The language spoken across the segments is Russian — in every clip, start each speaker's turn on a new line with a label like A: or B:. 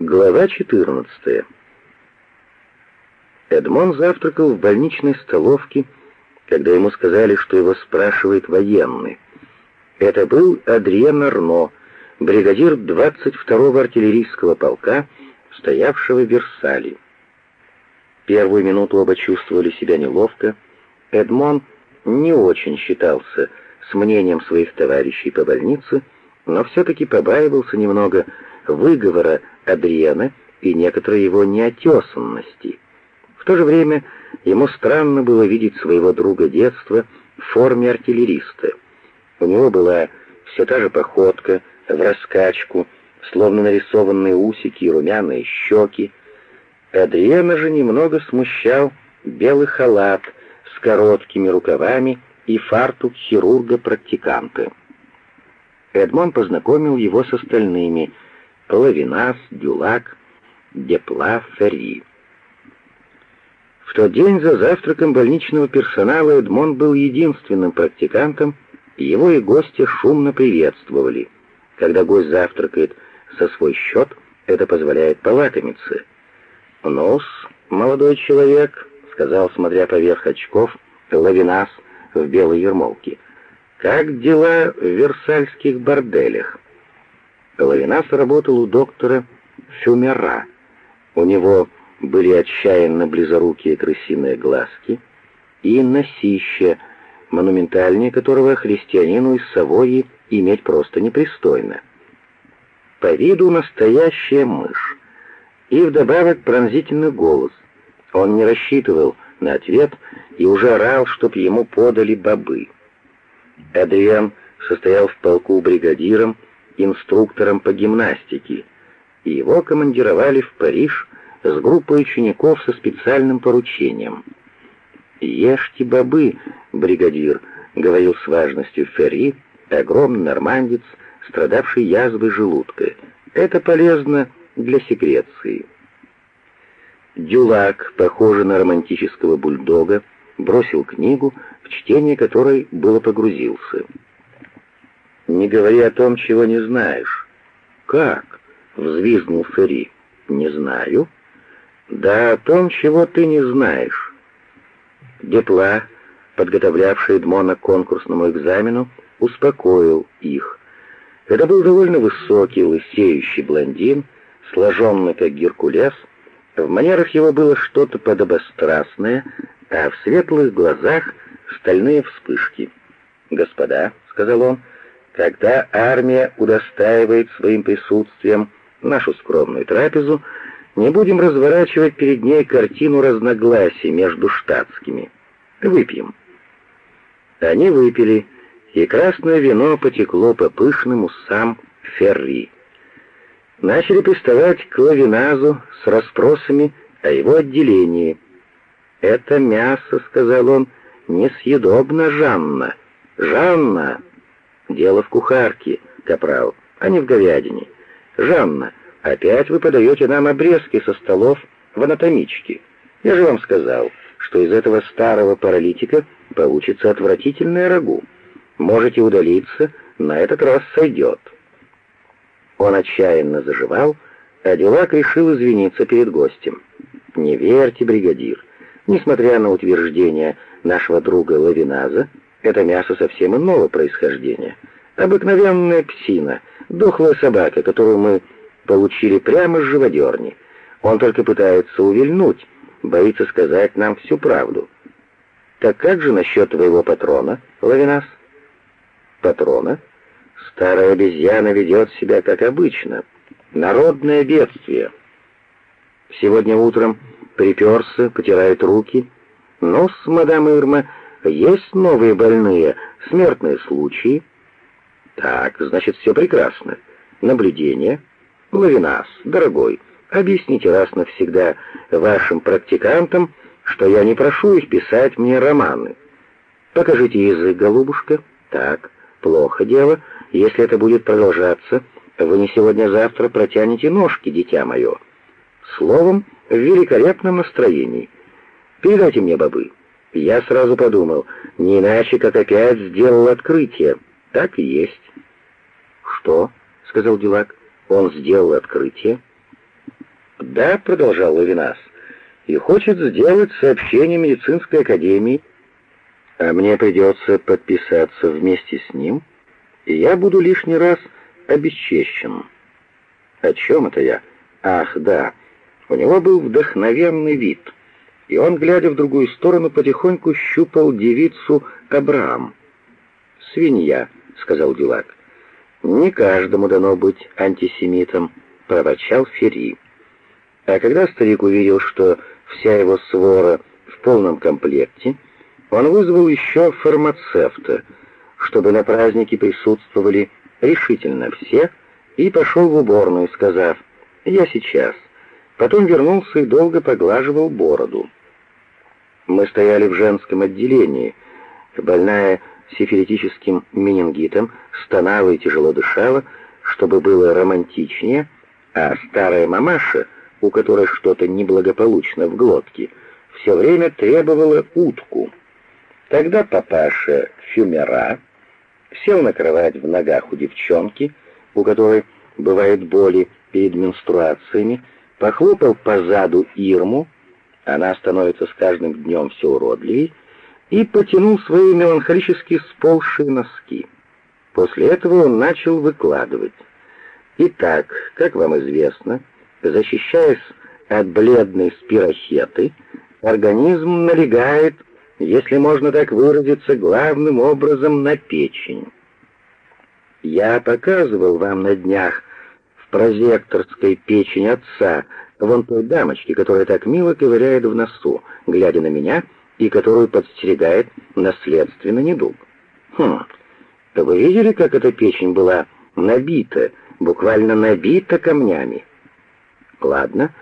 A: Глава 14. Эдмон завтракал в больничной столовке, когда ему сказали, что его спрашивает военный. Это был Адриен Арно, бригадир 22-го артиллерийского полка, стоявшего в Версале. Первую минуту оба чувствовали себя неловко. Эдмон не очень считался с мнением своих товарищей по больнице, но все-таки побаивался немного выговора Адриена и некоторой его неотесанности. В то же время ему странно было видеть своего друга детства в форме артиллериста. У него была все та же походка, в раскачку, словно нарисованные усики и румяные щеки. Адриена же немного смущал белый халат с короткими рукавами и фартук хирурга-практиканта. Эдмон познакомил его с остальными — Лавинас, Дюлак, Депла, Ферри. В тот день за завтраком больничного персонала Эдмон был единственным практикантом, его и гости шумно приветствовали. Когда гость завтракает со свой счет, это позволяет полакомиться. «Ну-с, молодой человек», — сказал, смотря поверх очков, Лавинас в белой ермолке, — «как дела в версальских борделях?» Лавинас работал у доктора Фюмера. У него были отчаянно близорукие крысиные глазки и носище, монументальнее которого христианину из Савойи иметь просто непристойно. По виду настоящая мышь. И вдобавок пронзительный голос. Он не рассчитывал на ответ и уже орал, чтоб ему подали бобы. Адриан состоял в полку бригадиром, инструктором по гимнастике, и его командировали в Париж с группой учеников со специальным поручением. «Ешьте бобы, бригадир», — говорил с важностью Ферри, огромный нормандец, страдавший язвой желудка. «Это полезно для секреции». Дюлак, похожий на романтического бульдога, бросил книгу, в чтение которой было погрузился. «Не говори о том, чего не знаешь». «Как?» — взвизгнул Ферри. «Не знаю». «Да о том, чего ты не знаешь». Депла, подготовлявший Эдмона к конкурсному экзамену, успокоил их. Это был довольно высокий, лысеющий блондин, сложенный как Геркулес. В манерах его было что-то подобострастное, а в светлых глазах стальные вспышки. «Господа», — сказал он, — когда армия удостаивает своим присутствием нашу скромную трапезу, не будем разворачивать перед ней картину разногласий между штатскими. Выпьем. Они выпили, и красное вино потекло по пышным усам Ферри. Начали приставать к Лавиназу с расспросами о его отделении. «Это мясо», — сказал он, — «несъедобно, Жанна. Жанна!» Дело в кухарке, капрал, а не в говядине. Жанна, опять вы подаете нам обрезки со столов в анатомичке. Я же вам сказал, что из этого старого паралитика получится отвратительное рагу. Можете удалиться, на этот раз сойдет. Он отчаянно заживал, а Дюлак решил извиниться перед гостем. «Не верьте, бригадир. Несмотря на утверждение нашего друга Лавиназа, это мясо совсем иного происхождения. Обыкновенная псина, дохлая собака, которую мы получили прямо с живодерни. Он только пытается увильнуть, боится сказать нам всю правду. Так как же насчет твоего патрона, Лавинас? Патрона? Старая обезьяна ведет себя как обычно. Народное бедствие. Сегодня утром приперся, потирает руки. Ну-с, мадам Ирма, есть новые больные, смертные случаи? Так, значит, все прекрасно. Наблюдение. Лавинас, дорогой, объясните раз навсегда вашим практикантам, что я не прошу их писать мне романы. Покажите язык, голубушка. Так, плохо дело. Если это будет продолжаться, вы не сегодня-завтра протянете ножки, дитя мое. Словом, в великолепном настроении. Передайте мне бобы. Я сразу подумал, не иначе, как опять сделал открытие. Так и есть. Что? сказал Дилак. Он сделал открытие. «Да», — продолжал Лавинас, — «и хочет сделать сообщение медицинской академии, а мне придется подписаться вместе с ним, и я буду лишний раз обесчещен». «О чем это я?» «Ах, да, у него был вдохновенный вид» и он, глядя в другую сторону, потихоньку щупал девицу Абрам. «Свинья», — сказал Дюлак. «Не каждому дано быть антисемитом», — проворчал Ферри. А когда старик увидел, что вся его свора в полном комплекте, он вызвал еще фармацевта, чтобы на празднике присутствовали решительно все, и пошел в уборную, сказав «Я сейчас». Потом вернулся и долго поглаживал бороду. Мы стояли в женском отделении. Больная сифилитическим менингитом стонала и тяжело дышала, чтобы было романтичнее, а старая мамаша, у которой что-то неблагополучно в глотке, все время требовала утку. Тогда папаша Фюмера сел на кровать в ногах у девчонки, у которой бывают боли перед менструациями, похлопал по заду Ирму, она становится с каждым днем все уродливей, и потянул свои меланхолически сползшие носки. После этого он начал выкладывать. Итак, как вам известно, защищаясь от бледной спирохеты, организм налегает, если можно так выразиться, главным образом на печень. Я показывал вам на днях в прозекторской печень отца, вон той дамочке, которая так мило ковыряет в носу, глядя на меня, и которую подстерегает наследственный недуг. Хм, вы видели, как эта печень была набита, буквально набита камнями? Ладно,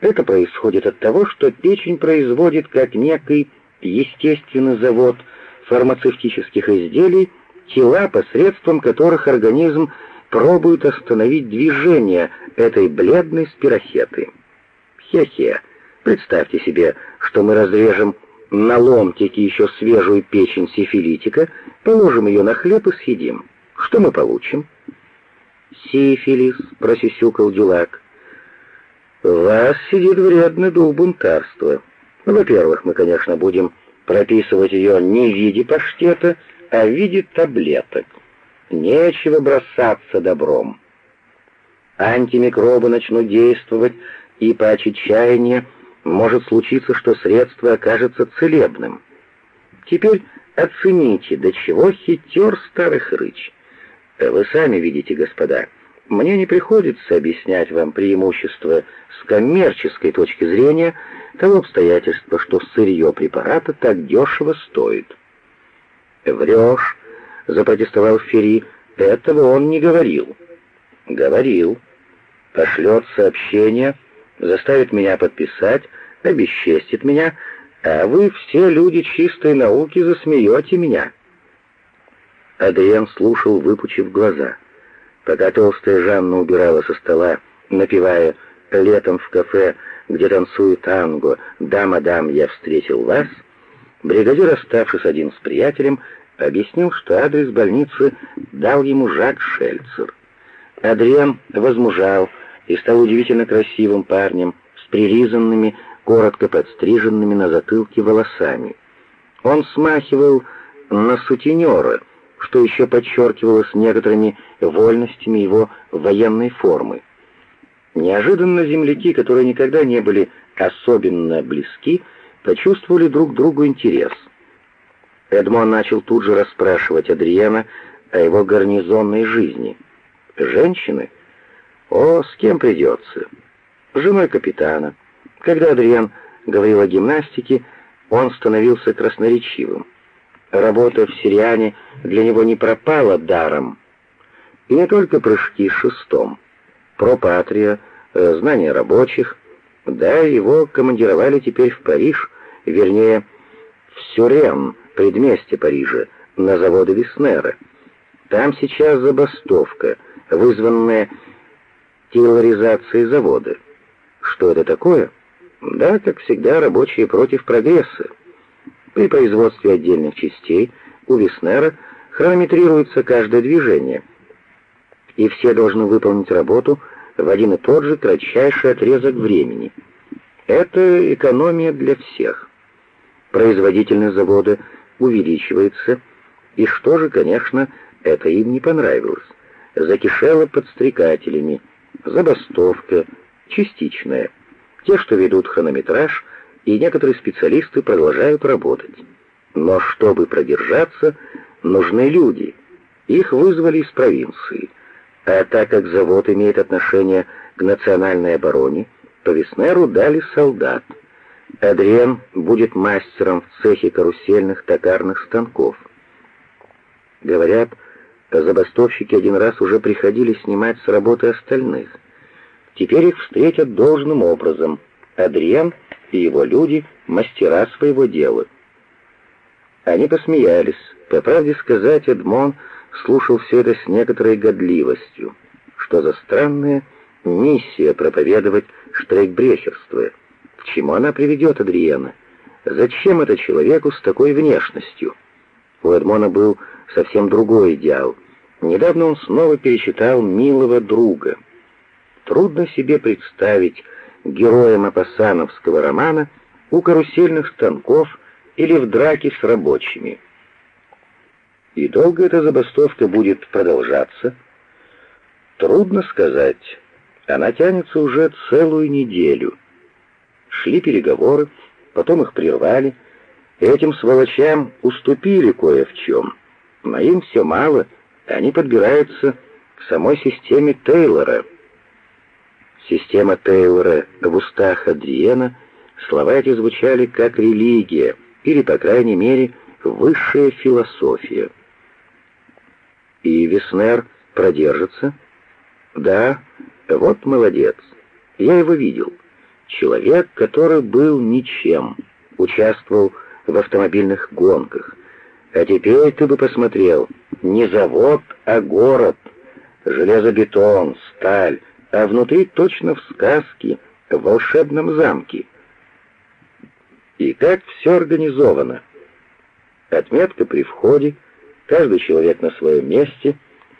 A: это происходит от того, что печень производит как некий естественный завод фармацевтических изделий тела, посредством которых организм пробует остановить движение этой бледной спирохеты. Хе-хе, представьте себе, что мы разрежем на ломтики еще свежую печень сифилитика, положим ее на хлеб и съедим. Что мы получим? «Сифилис», — просисюкал Дюлак. «В вас сидит вредный дух бунтарства. Во-первых, мы, конечно, будем прописывать ее не в виде паштета, а в виде таблеток. Нечего бросаться добром. Антимикробы начнут действовать, и по отчаянию может случиться, что средство окажется целебным. Теперь оцените, до чего хитер старый хрыч. Вы сами видите, господа, мне не приходится объяснять вам преимущество с коммерческой точки зрения того обстоятельства, что сырье препарата так дешево стоит. «Врешь», — запротестовал Ферри, — «этого он не говорил». «Говорил. Пошлет сообщение, заставит меня подписать, обесчестит меня, а вы все люди чистой науки засмеете меня». Адриен слушал, выпучив глаза. Пока толстая Жанна убирала со стола, напевая «Летом в кафе, где танцует танго, да-мадам, я встретил вас», бригадир, оставшись один с приятелем, объяснил, что адрес больницы дал ему Жак Шельцер. Адриан возмужал и стал удивительно красивым парнем с приризанными, коротко подстриженными на затылке волосами. Он смахивал на сутенера, что еще подчеркивалось некоторыми вольностями его военной формы. Неожиданно земляки, которые никогда не были особенно близки, почувствовали друг другу интерес. Эдмон начал тут же расспрашивать Адриена о его гарнизонной жизни. Женщины? О, с кем придется? Женой капитана. Когда Адриан говорил о гимнастике, он становился красноречивым. Работа в Сириане для него не пропала даром. И не только прыжки шестом. Пропатрия, э, знания рабочих. Да, его командировали теперь в Париж, вернее, в Сюрен, предместе Парижа, на заводы Виснера. Там сейчас забастовка, вызванная тейлоризацией завода. Что это такое? Да, как всегда, рабочие против прогресса. При производстве отдельных частей у Виснера хронометрируется каждое движение, и все должны выполнить работу в один и тот же кратчайший отрезок времени. Это экономия для всех. Производительность завода увеличивается, и что же, конечно, это им не понравилось. Закишело подстрекателями, забастовка, частичная. Те, что ведут хронометраж, и некоторые специалисты продолжают работать. Но чтобы продержаться, нужны люди. Их вызвали из провинции. А так как завод имеет отношение к национальной обороне, то Веснеру дали солдат. Адриен будет мастером в цехе карусельных токарных станков. Говорят, забастовщики один раз уже приходили снимать с работы остальных. Теперь их встретят должным образом. Адриен и его люди — мастера своего дела. Они посмеялись. По правде сказать, Эдмон слушал все это с некоторой годливостью. Что за странная миссия проповедовать штрейкбрехерство? К чему она приведет Адриена? Зачем это человеку с такой внешностью? У Эдмона был совсем другой идеал. Недавно он снова перечитал «Милого друга». Трудно себе представить героя Мапассановского романа у карусельных станков или в драке с рабочими. И долго эта забастовка будет продолжаться? Трудно сказать. Она тянется уже целую неделю. Шли переговоры, потом их прервали. Этим сволочам уступили кое в чем. Но им все мало, они подбираются к самой системе Тейлора. Система Тейлора в устах Адриена, слова эти звучали как религия, или, по крайней мере, высшая философия. И Веснер продержится? Да, вот молодец. Я его видел. Человек, который был ничем, участвовал в автомобильных гонках. А теперь ты бы посмотрел, не завод, а город. Железобетон, сталь, а внутри точно в сказке, в волшебном замке. И как все организовано. Отметка при входе, каждый человек на своем месте,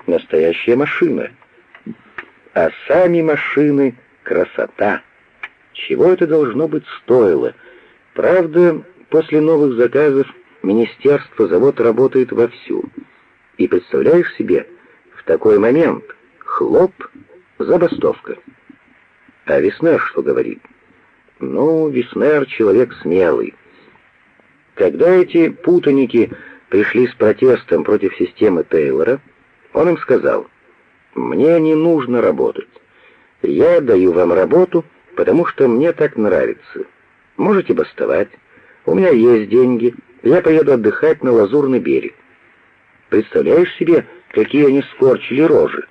A: настоящая машина. А сами машины — красота. Чего это должно быть стоило? Правда, после новых заказов министерство, завод работает вовсю. И представляешь себе, в такой момент хлоп, забастовка. А Веснер что говорит? Ну, Веснер человек смелый. Когда эти путаники пришли с протестом против системы Тейлора, он им сказал, «Мне не нужно работать. Я даю вам работу, потому что мне так нравится. Можете бастовать. У меня есть деньги, я поеду отдыхать на Лазурный берег. Представляешь себе, какие они скорчили рожи?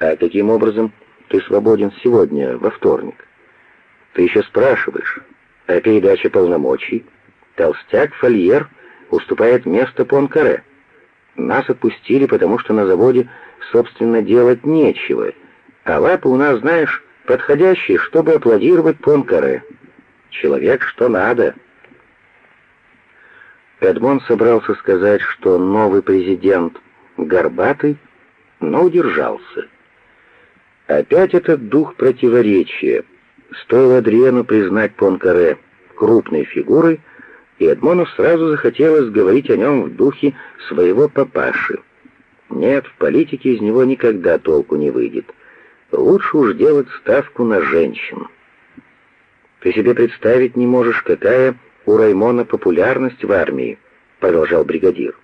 A: А каким образом ты свободен сегодня, во вторник? Ты еще спрашиваешь, а передача полномочий? Толстяк Фольер уступает место Понкаре. Нас отпустили, потому что на заводе, собственно, делать нечего, а лапы у нас, знаешь, подходящие, чтобы аплодировать Понкаре. Человек что надо. Эдмон собрался сказать, что новый президент горбатый, но удержался. Опять этот дух противоречия. Стоило Адриену признать Понкаре крупной фигурой, и Эдмону сразу захотелось говорить о нем в духе своего папаши. Нет, в политике из него никогда толку не выйдет. Лучше уж делать ставку на женщин. Ты себе представить не можешь, какая у Раймона популярность в армии, продолжал бригадир.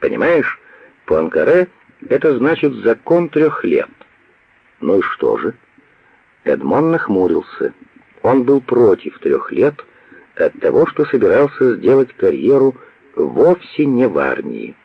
A: Понимаешь, Пуанкаре — это значит закон трех лет. Ну и что же? Эдмон нахмурился. Он был против трех лет от того, что собирался сделать карьеру вовсе не в армии.